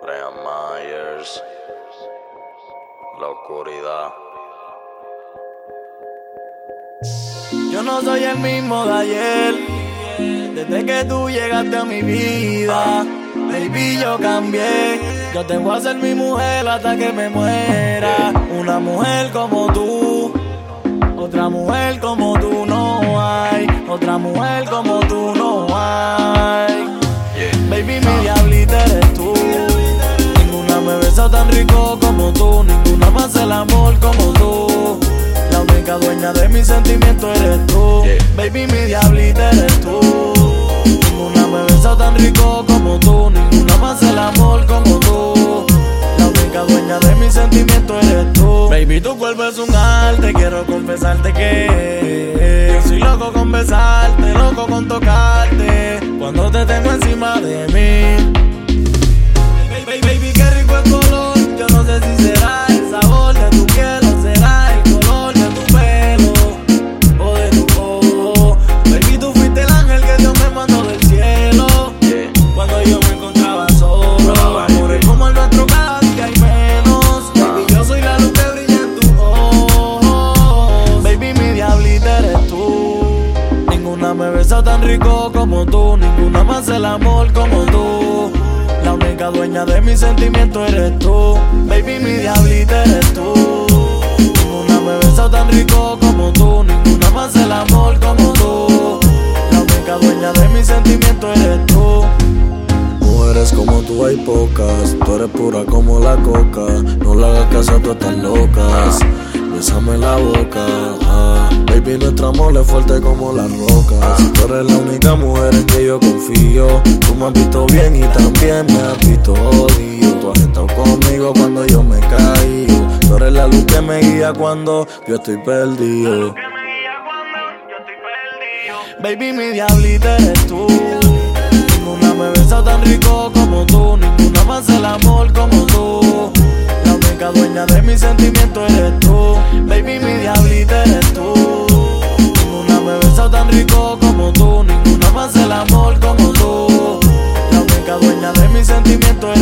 Brian Myers. La oscuridad. Yo no soy el mismo de ayer. Desde que tú llegaste a mi vida, baby, yo cambié. Yo te voy a ser mi mujer hasta que me muera. Una mujer como tú, otra mujer como tú no hay. Otra mujer como tú única dueña de mis sentimientos eres tú. Baby, mi diablita eres tú. Ninguna me besa tan rico como tú. Ninguna más el amor como tú. La única dueña de mis sentimientos eres tú. Baby, tu cuerpo es un arte. Quiero confesarte que yo soy loco con besarte, loco con tocarte. Cuando te tengo encima de mí. Como tú. Ninguna más el amor como tú. La única dueña de mis sentimientos eres tú. Baby, mi diablita eres tú. Ninguna me besa tan rico como tú. Ninguna más el amor como tú. La única dueña de mis sentimientos eres tú. Mujeres como tú hay pocas, tú eres pura como la coca. No le hagas caso a todas estas locas. Bésame la boca, ah. baby. Nuestro amor es fuerte como las rocas. Tú eres la única mujer en que yo confío. Tú me has visto bien y también me has visto odio. Tú has estado conmigo cuando yo me caí. Tú eres la luz que me guía cuando yo estoy perdido. Baby, mi diablita eres tú. Ninguna me besa tan rico como tú. Ninguna más el amor como tú. La única dueña de mis sentimientos eres tú. buena. De mis sentimientos